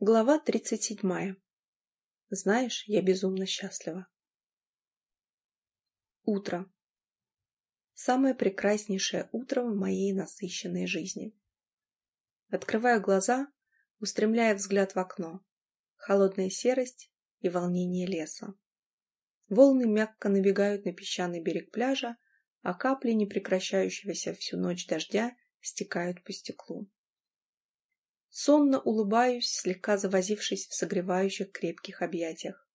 Глава тридцать седьмая. Знаешь, я безумно счастлива. Утро. Самое прекраснейшее утро в моей насыщенной жизни. Открываю глаза, устремляя взгляд в окно. Холодная серость и волнение леса. Волны мягко набегают на песчаный берег пляжа, а капли непрекращающегося всю ночь дождя стекают по стеклу. Сонно улыбаюсь, слегка завозившись в согревающих крепких объятиях.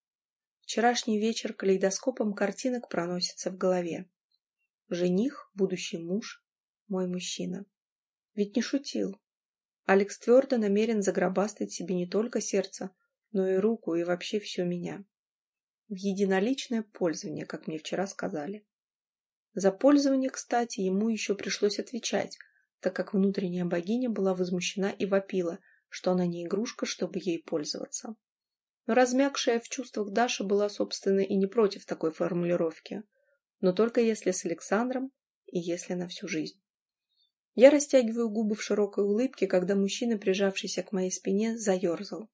Вчерашний вечер калейдоскопом картинок проносится в голове. Жених, будущий муж, мой мужчина. Ведь не шутил. Алекс твердо намерен загробастать себе не только сердце, но и руку, и вообще всю меня. В единоличное пользование, как мне вчера сказали. За пользование, кстати, ему еще пришлось отвечать, так как внутренняя богиня была возмущена и вопила, что она не игрушка, чтобы ей пользоваться. Но размягшая в чувствах Даша была, собственно, и не против такой формулировки, но только если с Александром и если на всю жизнь. Я растягиваю губы в широкой улыбке, когда мужчина, прижавшийся к моей спине, заерзал.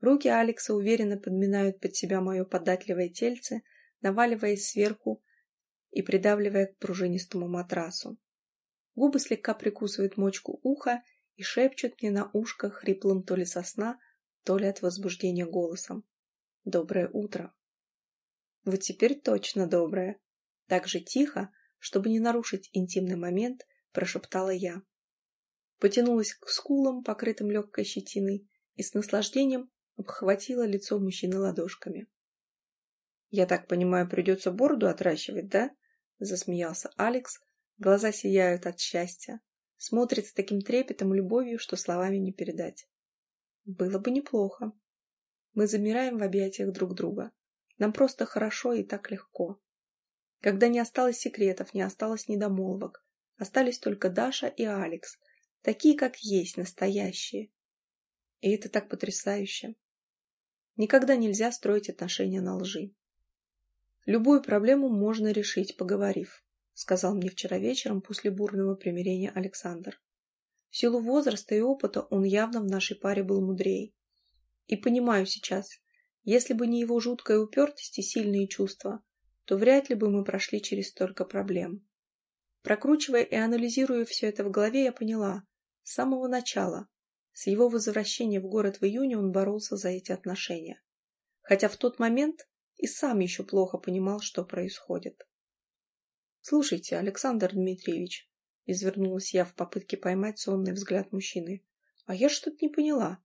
Руки Алекса уверенно подминают под себя мое податливое тельце, наваливаясь сверху и придавливая к пружинистому матрасу. Губы слегка прикусывают мочку уха и шепчут мне на ушко хриплым то ли со сна, то ли от возбуждения голосом. «Доброе утро!» Вот теперь точно доброе. Так же тихо, чтобы не нарушить интимный момент, прошептала я. Потянулась к скулам, покрытым легкой щетиной, и с наслаждением обхватила лицо мужчины ладошками. «Я так понимаю, придется бороду отращивать, да?» — засмеялся Алекс, Глаза сияют от счастья. Смотрит с таким трепетом и любовью, что словами не передать. Было бы неплохо. Мы замираем в объятиях друг друга. Нам просто хорошо и так легко. Когда не осталось секретов, не осталось недомолвок. Остались только Даша и Алекс. Такие, как есть, настоящие. И это так потрясающе. Никогда нельзя строить отношения на лжи. Любую проблему можно решить, поговорив сказал мне вчера вечером после бурного примирения Александр. В силу возраста и опыта он явно в нашей паре был мудрее. И понимаю сейчас, если бы не его жуткая упертость и сильные чувства, то вряд ли бы мы прошли через столько проблем. Прокручивая и анализируя все это в голове, я поняла, с самого начала, с его возвращения в город в июне он боролся за эти отношения. Хотя в тот момент и сам еще плохо понимал, что происходит. «Слушайте, Александр Дмитриевич», — извернулась я в попытке поймать сонный взгляд мужчины, «а я что-то не поняла.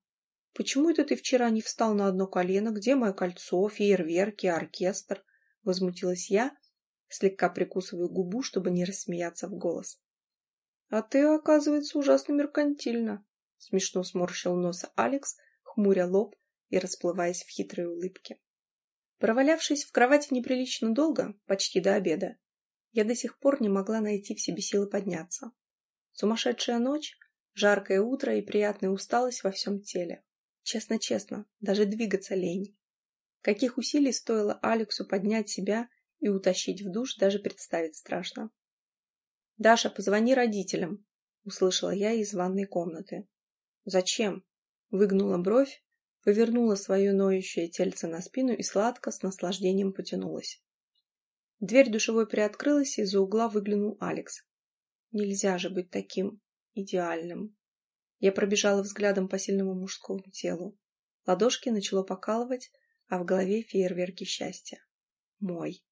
Почему это ты вчера не встал на одно колено? Где мое кольцо, фейерверки, оркестр?» — возмутилась я, слегка прикусывая губу, чтобы не рассмеяться в голос. «А ты, оказывается, ужасно меркантильно», — смешно сморщил нос Алекс, хмуря лоб и расплываясь в хитрой улыбке. Провалявшись в кровати неприлично долго, почти до обеда, я до сих пор не могла найти в себе силы подняться. Сумасшедшая ночь, жаркое утро и приятная усталость во всем теле. Честно-честно, даже двигаться лень. Каких усилий стоило Алексу поднять себя и утащить в душ, даже представить страшно. «Даша, позвони родителям», — услышала я из ванной комнаты. «Зачем?» — выгнула бровь, повернула свое ноющее тельце на спину и сладко с наслаждением потянулась. Дверь душевой приоткрылась, и из-за угла выглянул Алекс. Нельзя же быть таким идеальным. Я пробежала взглядом по сильному мужскому телу. Ладошки начало покалывать, а в голове фейерверки счастья. Мой.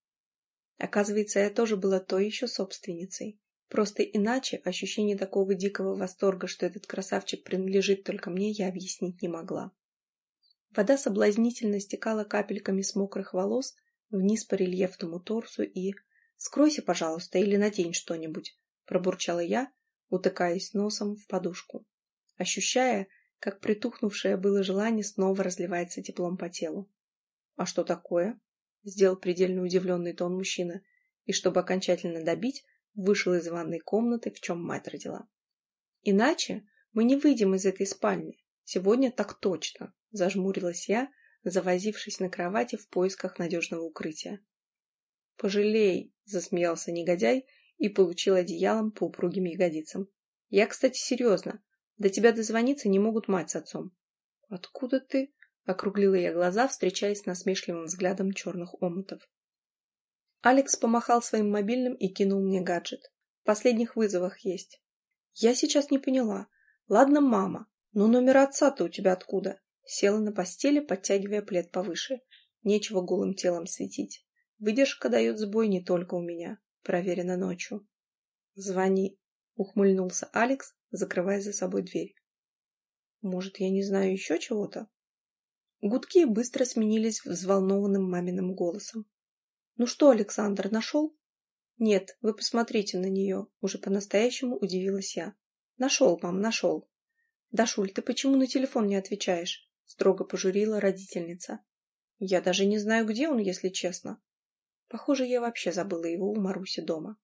Оказывается, я тоже была той еще собственницей. Просто иначе ощущение такого дикого восторга, что этот красавчик принадлежит только мне, я объяснить не могла. Вода соблазнительно стекала капельками с мокрых волос, вниз по рельефному торсу и... «Скройся, пожалуйста, или надень что-нибудь», — пробурчала я, утыкаясь носом в подушку, ощущая, как притухнувшее было желание снова разливается теплом по телу. «А что такое?» — сделал предельно удивленный тон мужчина, и, чтобы окончательно добить, вышел из ванной комнаты, в чем мать родила. «Иначе мы не выйдем из этой спальни. Сегодня так точно», — зажмурилась я, завозившись на кровати в поисках надежного укрытия. «Пожалей!» — засмеялся негодяй и получил одеялом по упругим ягодицам. «Я, кстати, серьезно. До тебя дозвониться не могут мать с отцом». «Откуда ты?» — округлила я глаза, встречаясь с насмешливым взглядом черных омутов. Алекс помахал своим мобильным и кинул мне гаджет. В последних вызовах есть. Я сейчас не поняла. Ладно, мама, но номер отца-то у тебя откуда? Села на постели, подтягивая плед повыше. Нечего голым телом светить. Выдержка дает сбой не только у меня. Проверено ночью. Звони, ухмыльнулся Алекс, закрывая за собой дверь. Может, я не знаю еще чего-то? Гудки быстро сменились взволнованным маминым голосом. «Ну что, Александр, нашел?» «Нет, вы посмотрите на нее», — уже по-настоящему удивилась я. «Нашел, мам, нашел». «Дашуль, ты почему на телефон не отвечаешь?» — строго пожурила родительница. «Я даже не знаю, где он, если честно». Похоже, я вообще забыла его у Маруси дома.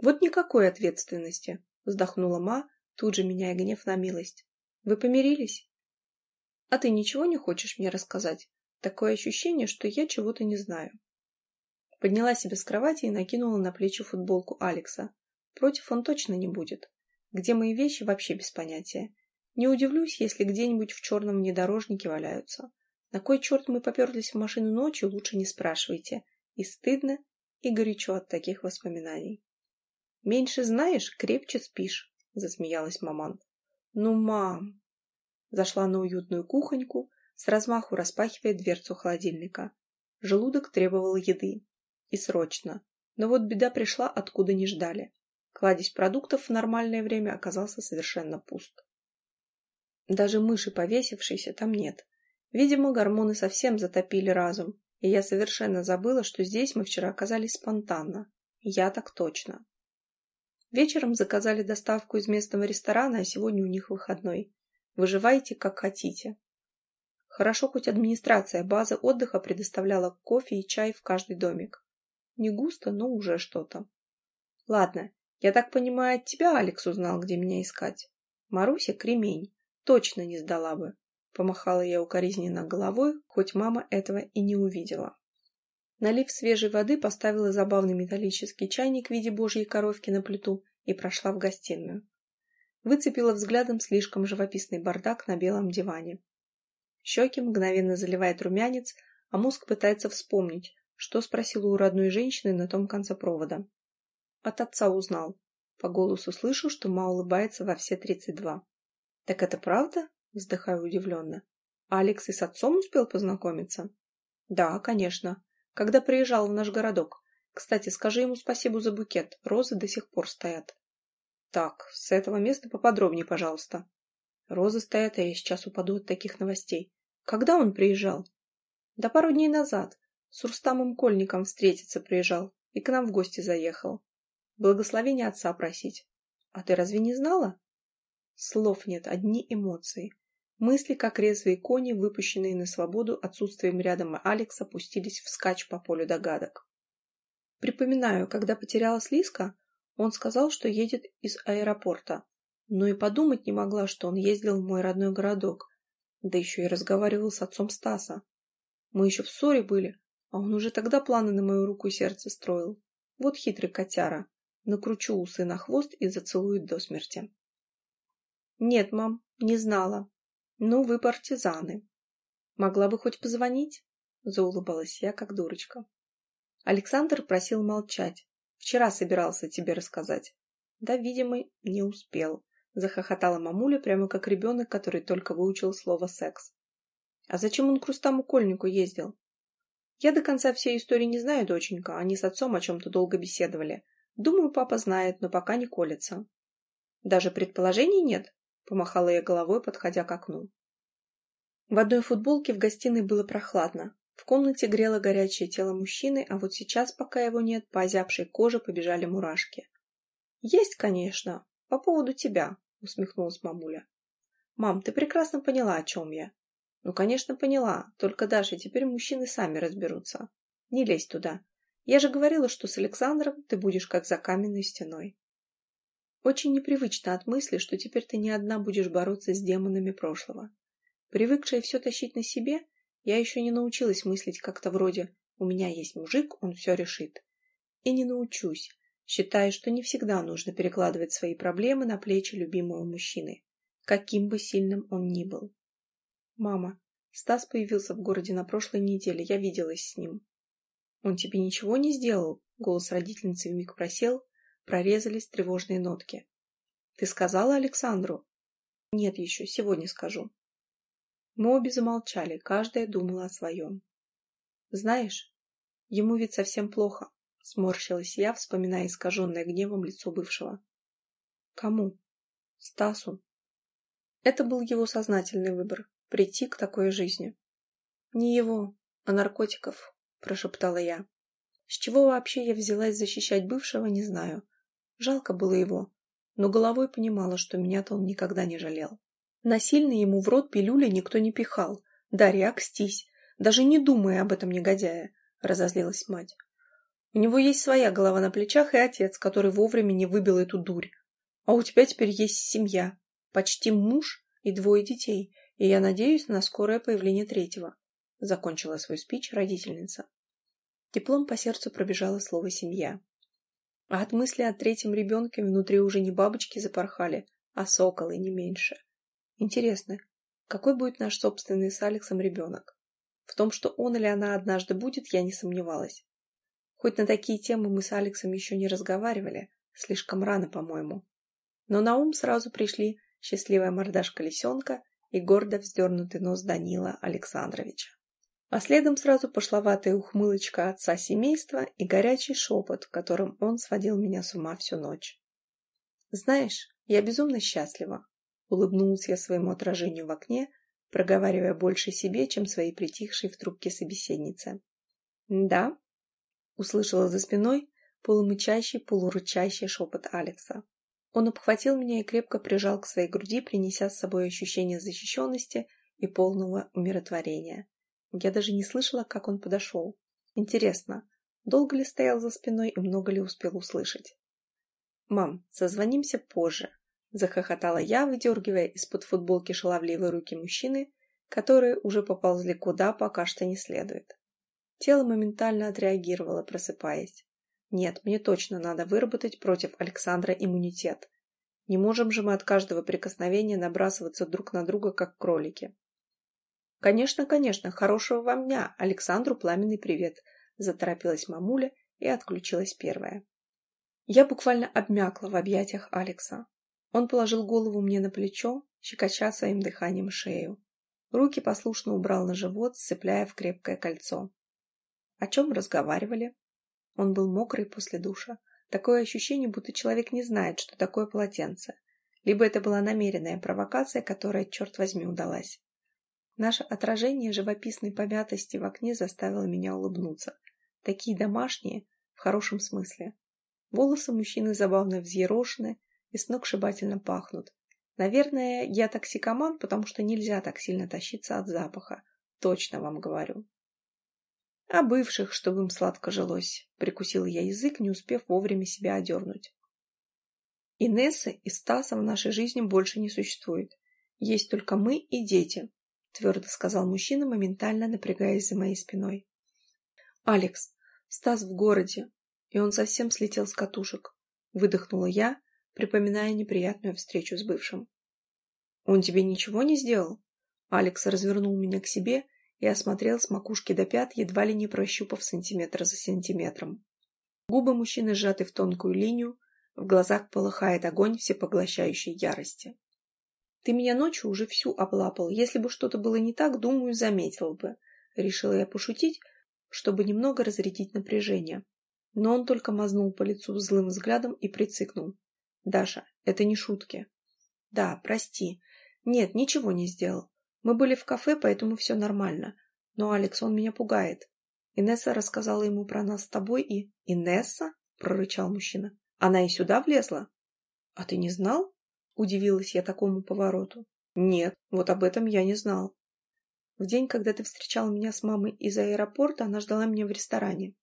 «Вот никакой ответственности», — вздохнула ма, тут же меняя гнев на милость. «Вы помирились?» «А ты ничего не хочешь мне рассказать? Такое ощущение, что я чего-то не знаю». Подняла себя с кровати и накинула на плечи футболку Алекса. Против он точно не будет. Где мои вещи, вообще без понятия. Не удивлюсь, если где-нибудь в черном внедорожнике валяются. На кой черт мы поперлись в машину ночью, лучше не спрашивайте. И стыдно, и горячо от таких воспоминаний. «Меньше знаешь, крепче спишь», — засмеялась маман. «Ну, мам!» Зашла на уютную кухоньку, с размаху распахивая дверцу холодильника. Желудок требовал еды. И срочно. Но вот беда пришла, откуда не ждали. Кладезь продуктов в нормальное время оказался совершенно пуст. Даже мыши, повесившейся, там нет. Видимо, гормоны совсем затопили разум, и я совершенно забыла, что здесь мы вчера оказались спонтанно. Я так точно. Вечером заказали доставку из местного ресторана, а сегодня у них выходной. Выживайте, как хотите. Хорошо, хоть администрация базы отдыха предоставляла кофе и чай в каждый домик. Не густо, но уже что-то. Ладно, я так понимаю, от тебя Алекс узнал, где меня искать. Маруся — кремень. Точно не сдала бы. Помахала я укоризненно головой, хоть мама этого и не увидела. Налив свежей воды, поставила забавный металлический чайник в виде божьей коровки на плиту и прошла в гостиную. Выцепила взглядом слишком живописный бардак на белом диване. Щеки мгновенно заливает румянец, а мозг пытается вспомнить, что спросила у родной женщины на том конце провода. От отца узнал. По голосу слышу, что Ма улыбается во все тридцать два. «Так это правда?» — вздыхаю удивленно. «Алекс и с отцом успел познакомиться?» «Да, конечно. Когда приезжал в наш городок. Кстати, скажи ему спасибо за букет. Розы до сих пор стоят». «Так, с этого места поподробнее, пожалуйста». Розы стоят, а я сейчас упаду от таких новостей. Когда он приезжал? Да пару дней назад. С Рустамом Кольником встретиться приезжал и к нам в гости заехал. Благословение отца просить. А ты разве не знала? Слов нет, одни эмоции. Мысли, как резвые кони, выпущенные на свободу отсутствием рядом Алекса, пустились вскачь по полю догадок. Припоминаю, когда потерялась Лиска, он сказал, что едет из аэропорта. Но и подумать не могла, что он ездил в мой родной городок, да еще и разговаривал с отцом Стаса. Мы еще в ссоре были, а он уже тогда планы на мою руку и сердце строил. Вот хитрый котяра. Накручу усы на хвост и зацелует до смерти. Нет, мам, не знала. Ну, вы партизаны. Могла бы хоть позвонить? Заулыбалась я, как дурочка. Александр просил молчать. Вчера собирался тебе рассказать. Да, видимо, не успел. Захохотала мамуля, прямо как ребенок, который только выучил слово «секс». А зачем он к Рустаму Кольнику ездил? Я до конца всей истории не знаю, доченька. Они с отцом о чем-то долго беседовали. Думаю, папа знает, но пока не колется. Даже предположений нет, помахала я головой, подходя к окну. В одной футболке в гостиной было прохладно. В комнате грело горячее тело мужчины, а вот сейчас, пока его нет, по озябшей коже побежали мурашки. «Есть, конечно. По поводу тебя», — усмехнулась мамуля. «Мам, ты прекрасно поняла, о чем я. Ну, конечно, поняла. Только, Даша, теперь мужчины сами разберутся. Не лезь туда. Я же говорила, что с Александром ты будешь как за каменной стеной. Очень непривычно от мысли, что теперь ты не одна будешь бороться с демонами прошлого. Привыкшая все тащить на себе, я еще не научилась мыслить как-то вроде «у меня есть мужик, он все решит». И не научусь, считая, что не всегда нужно перекладывать свои проблемы на плечи любимого мужчины, каким бы сильным он ни был. Мама, Стас появился в городе на прошлой неделе, я виделась с ним. Он тебе ничего не сделал? Голос родительницы вмиг просел, прорезались тревожные нотки. Ты сказала Александру? Нет еще, сегодня скажу. Мы обе замолчали, каждая думала о своем. Знаешь, ему ведь совсем плохо, сморщилась я, вспоминая искаженное гневом лицо бывшего. Кому? Стасу. Это был его сознательный выбор — прийти к такой жизни. Не его, а наркотиков, прошептала я. С чего вообще я взялась защищать бывшего, не знаю. Жалко было его, но головой понимала, что меня-то он никогда не жалел. Насильно ему в рот пилюли никто не пихал. Дарья, окстись, даже не думая об этом негодяе, разозлилась мать. У него есть своя голова на плечах и отец, который вовремя не выбил эту дурь. А у тебя теперь есть семья, почти муж и двое детей, и я надеюсь на скорое появление третьего. Закончила свой спич родительница. Теплом по сердцу пробежало слово «семья». А от мысли о третьем ребенке внутри уже не бабочки запорхали, а соколы не меньше. Интересно, какой будет наш собственный с Алексом ребенок? В том, что он или она однажды будет, я не сомневалась. Хоть на такие темы мы с Алексом еще не разговаривали, слишком рано, по-моему. Но на ум сразу пришли счастливая мордашка лисенка и гордо вздернутый нос Данила Александровича. А следом сразу пошловатая ухмылочка отца семейства и горячий шепот, которым он сводил меня с ума всю ночь. «Знаешь, я безумно счастлива», — улыбнулась я своему отражению в окне, проговаривая больше себе, чем своей притихшей в трубке собеседнице. «Да?» — услышала за спиной полумычащий, полурычащий шепот Алекса. Он обхватил меня и крепко прижал к своей груди, принеся с собой ощущение защищенности и полного умиротворения. Я даже не слышала, как он подошел. Интересно, долго ли стоял за спиной и много ли успел услышать? «Мам, созвонимся позже», — захохотала я, выдергивая из-под футболки шаловливые руки мужчины, которые уже поползли куда пока что не следует. Тело моментально отреагировало, просыпаясь. Нет, мне точно надо выработать против Александра иммунитет. Не можем же мы от каждого прикосновения набрасываться друг на друга, как кролики. Конечно, конечно, хорошего вам дня, Александру пламенный привет, заторопилась мамуля и отключилась первая. Я буквально обмякла в объятиях Алекса. Он положил голову мне на плечо, щекоча своим дыханием шею. Руки послушно убрал на живот, сцепляя в крепкое кольцо. О чем разговаривали? Он был мокрый после душа. Такое ощущение, будто человек не знает, что такое полотенце. Либо это была намеренная провокация, которая, черт возьми, удалась. Наше отражение живописной помятости в окне заставило меня улыбнуться. Такие домашние, в хорошем смысле. Волосы мужчины забавно взъерошены и сногсшибательно пахнут. Наверное, я токсикоман, потому что нельзя так сильно тащиться от запаха. Точно вам говорю. «А бывших, чтобы им сладко жилось», — прикусил я язык, не успев вовремя себя одернуть. «Инессы и Стаса в нашей жизни больше не существует. Есть только мы и дети», — твердо сказал мужчина, моментально напрягаясь за моей спиной. «Алекс, Стас в городе, и он совсем слетел с катушек», — выдохнула я, припоминая неприятную встречу с бывшим. «Он тебе ничего не сделал?» Алекс развернул меня к себе и осмотрел с макушки до пят, едва ли не прощупав сантиметр за сантиметром. Губы мужчины сжаты в тонкую линию, в глазах полыхает огонь всепоглощающей ярости. «Ты меня ночью уже всю облапал. Если бы что-то было не так, думаю, заметил бы». Решила я пошутить, чтобы немного разрядить напряжение. Но он только мазнул по лицу злым взглядом и прицикнул. «Даша, это не шутки». «Да, прости. Нет, ничего не сделал. Мы были в кафе, поэтому все нормально. Но Алекс, он меня пугает. Инесса рассказала ему про нас с тобой и... Инесса? прорычал мужчина. Она и сюда влезла? А ты не знал? Удивилась я такому повороту. Нет, вот об этом я не знал. В день, когда ты встречал меня с мамой из аэропорта, она ждала меня в ресторане.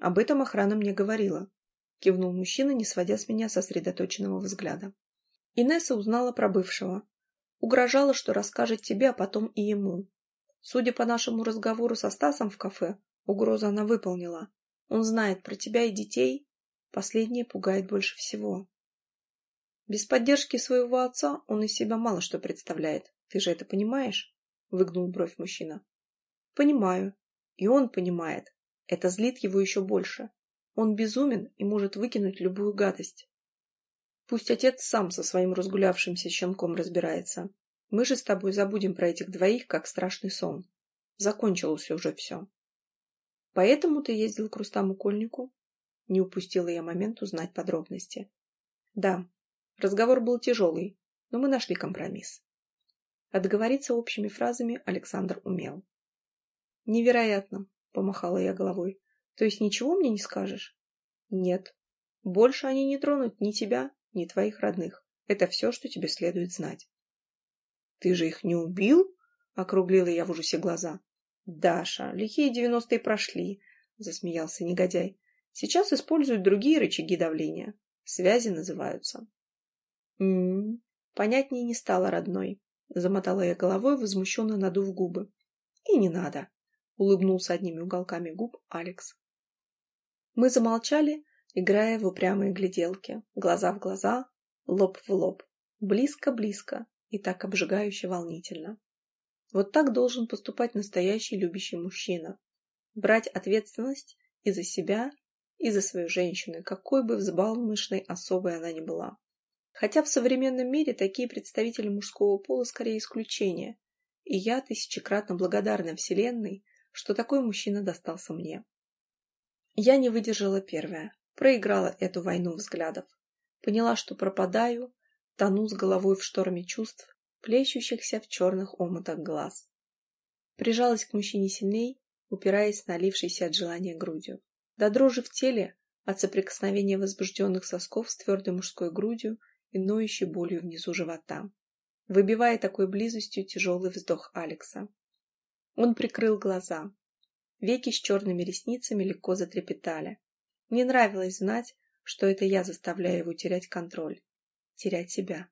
Об этом охрана мне говорила. Кивнул мужчина, не сводя с меня сосредоточенного взгляда. Инесса узнала про бывшего. Угрожала, что расскажет тебе, а потом и ему. Судя по нашему разговору со Стасом в кафе, угрозу она выполнила. Он знает про тебя и детей. Последнее пугает больше всего. Без поддержки своего отца он из себя мало что представляет. Ты же это понимаешь? выгнул бровь мужчина. Понимаю. И он понимает. Это злит его еще больше. Он безумен и может выкинуть любую гадость. Пусть отец сам со своим разгулявшимся щенком разбирается. Мы же с тобой забудем про этих двоих, как страшный сон. Закончилось уже все. Поэтому ты ездил к Рустаму Кольнику? Не упустила я момент узнать подробности. Да, разговор был тяжелый, но мы нашли компромисс. Отговориться общими фразами Александр умел. «Невероятно!» — помахала я головой. «То есть ничего мне не скажешь?» «Нет. Больше они не тронут ни тебя, ни твоих родных. Это все, что тебе следует знать». «Ты же их не убил?» — округлила я в ужасе глаза. «Даша, лихие девяностые прошли», — засмеялся негодяй. «Сейчас используют другие рычаги давления. Связи называются». «М-м-м, понятнее не стало родной. Замотала я головой, возмущенно надув губы. И не надо, улыбнулся одними уголками губ Алекс. Мы замолчали, играя в упрямые гляделки, глаза в глаза, лоб в лоб, близко-близко и так обжигающе волнительно. Вот так должен поступать настоящий любящий мужчина. Брать ответственность и за себя, и за свою женщину, какой бы взбалмошной особой она ни была. Хотя в современном мире такие представители мужского пола скорее исключение, и я тысячекратно благодарна Вселенной, что такой мужчина достался мне. Я не выдержала первая, проиграла эту войну взглядов. Поняла, что пропадаю, тону с головой в шторме чувств, плещущихся в черных омутах глаз. Прижалась к мужчине сильней, упираясь налившейся от желания грудью. До дрожи в теле, от соприкосновения возбужденных сосков с твердой мужской грудью и ноющей болью внизу живота, выбивая такой близостью тяжелый вздох Алекса. Он прикрыл глаза. Веки с черными ресницами легко затрепетали. Мне нравилось знать, что это я заставляю его терять контроль, терять себя.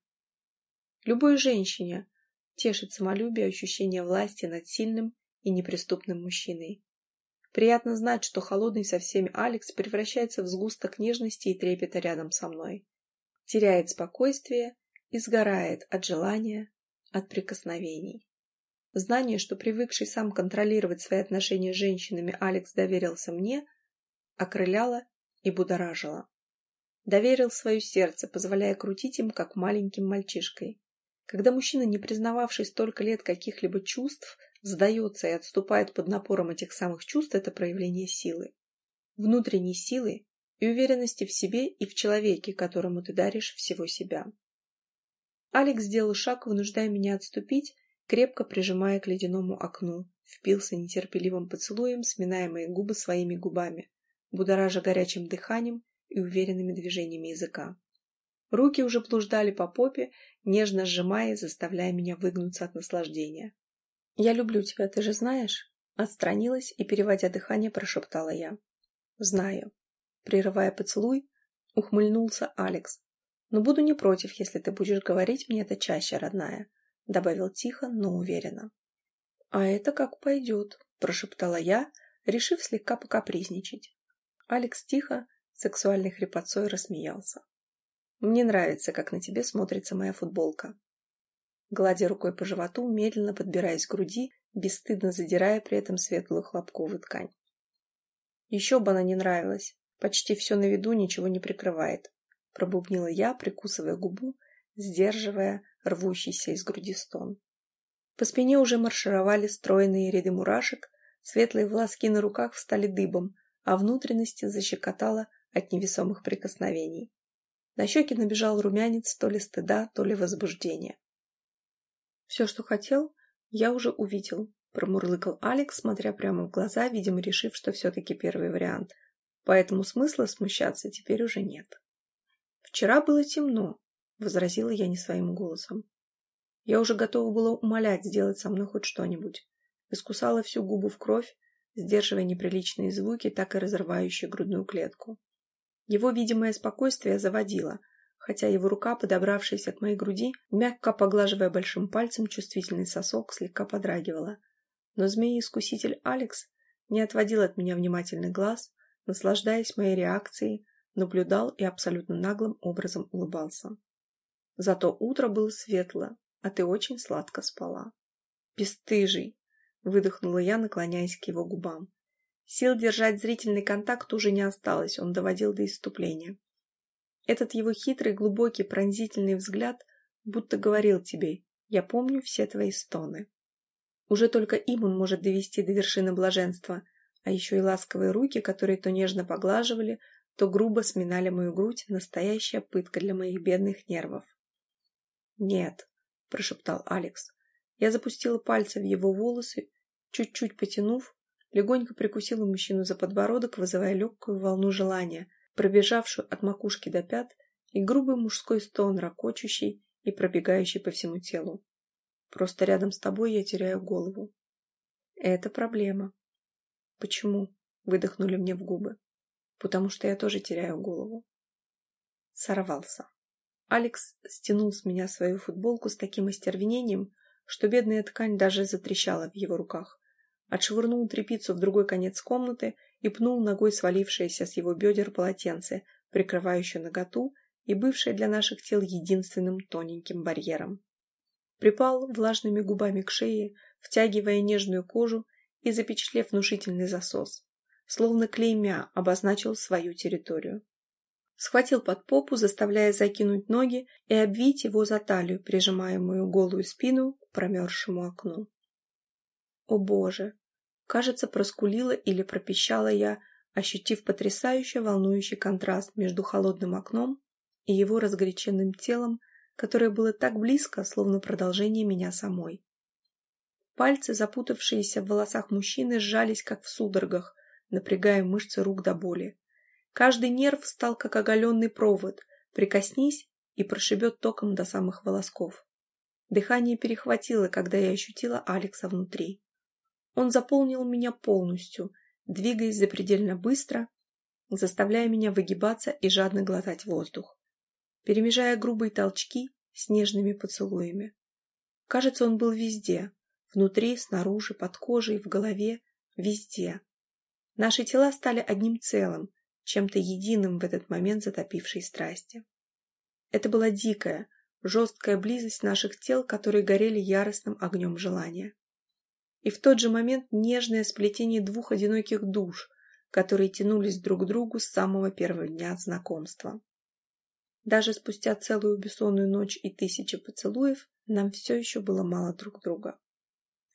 Любой женщине тешит самолюбие ощущение власти над сильным и неприступным мужчиной. Приятно знать, что холодный со всеми Алекс превращается в сгусток нежности и трепета рядом со мной теряет спокойствие и сгорает от желания, от прикосновений. Знание, что привыкший сам контролировать свои отношения с женщинами Алекс доверился мне, окрыляло и будоражило. Доверил свое сердце, позволяя крутить им, как маленьким мальчишкой. Когда мужчина, не признававший столько лет каких-либо чувств, сдается и отступает под напором этих самых чувств, это проявление силы. Внутренней силы, и уверенности в себе и в человеке, которому ты даришь всего себя. Алекс сделал шаг, вынуждая меня отступить, крепко прижимая к ледяному окну, впился нетерпеливым поцелуем, сминая мои губы своими губами, будоража горячим дыханием и уверенными движениями языка. Руки уже блуждали по попе, нежно сжимая заставляя меня выгнуться от наслаждения. «Я люблю тебя, ты же знаешь?» Отстранилась и, переводя дыхание, прошептала я. «Знаю». Прерывая поцелуй, ухмыльнулся Алекс. «Но буду не против, если ты будешь говорить мне это чаще, родная», добавил тихо, но уверенно. «А это как пойдет», прошептала я, решив слегка покапризничать. Алекс тихо, сексуальной хрипотцой рассмеялся. «Мне нравится, как на тебе смотрится моя футболка». Гладя рукой по животу, медленно подбираясь к груди, бесстыдно задирая при этом светлую хлопковую ткань. Еще бы она не нравилась, Почти все на виду, ничего не прикрывает. Пробубнила я, прикусывая губу, сдерживая рвущийся из груди стон. По спине уже маршировали стройные ряды мурашек, светлые волоски на руках встали дыбом, а внутренности защекотало от невесомых прикосновений. На щеки набежал румянец то ли стыда, то ли возбуждения. «Все, что хотел, я уже увидел», — промурлыкал Алекс, смотря прямо в глаза, видимо, решив, что все-таки первый вариант, поэтому смысла смущаться теперь уже нет. «Вчера было темно», — возразила я не своим голосом. Я уже готова была умолять сделать со мной хоть что-нибудь. Искусала всю губу в кровь, сдерживая неприличные звуки, так и разрывающие грудную клетку. Его видимое спокойствие заводило, хотя его рука, подобравшаяся к моей груди, мягко поглаживая большим пальцем чувствительный сосок, слегка подрагивала. Но змеи-искуситель Алекс не отводил от меня внимательный глаз, наслаждаясь моей реакцией, наблюдал и абсолютно наглым образом улыбался. Зато утро было светло, а ты очень сладко спала. Бестыжий, выдохнула я, наклоняясь к его губам. Сил держать зрительный контакт уже не осталось, он доводил до исступления. Этот его хитрый, глубокий, пронзительный взгляд будто говорил тебе «Я помню все твои стоны». Уже только им он может довести до вершины блаженства, а еще и ласковые руки, которые то нежно поглаживали, то грубо сминали мою грудь, настоящая пытка для моих бедных нервов. «Нет», — прошептал Алекс. Я запустила пальцы в его волосы, чуть-чуть потянув, легонько прикусила мужчину за подбородок, вызывая легкую волну желания, пробежавшую от макушки до пят, и грубый мужской стон, ракочущий и пробегающий по всему телу. Просто рядом с тобой я теряю голову. Это проблема. Почему? Выдохнули мне в губы. Потому что я тоже теряю голову. Сорвался. Алекс стянул с меня свою футболку с таким остервенением, что бедная ткань даже затрещала в его руках. Отшвырнул тряпицу в другой конец комнаты и пнул ногой свалившееся с его бедер полотенце, прикрывающее наготу и бывшее для наших тел единственным тоненьким барьером припал влажными губами к шее, втягивая нежную кожу и запечатлев внушительный засос. Словно клеймя обозначил свою территорию. Схватил под попу, заставляя закинуть ноги и обвить его за талию, прижимая мою голую спину к промерзшему окну. О боже! Кажется, проскулила или пропищала я, ощутив потрясающе волнующий контраст между холодным окном и его разгоряченным телом, которое было так близко, словно продолжение меня самой. Пальцы, запутавшиеся в волосах мужчины, сжались, как в судорогах, напрягая мышцы рук до боли. Каждый нерв стал, как оголенный провод, прикоснись и прошибет током до самых волосков. Дыхание перехватило, когда я ощутила Алекса внутри. Он заполнил меня полностью, двигаясь запредельно быстро, заставляя меня выгибаться и жадно глотать воздух перемежая грубые толчки с нежными поцелуями. Кажется, он был везде. Внутри, снаружи, под кожей, в голове. Везде. Наши тела стали одним целым, чем-то единым в этот момент затопившей страсти. Это была дикая, жесткая близость наших тел, которые горели яростным огнем желания. И в тот же момент нежное сплетение двух одиноких душ, которые тянулись друг к другу с самого первого дня знакомства. Даже спустя целую бессонную ночь и тысячи поцелуев нам все еще было мало друг друга.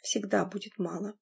Всегда будет мало.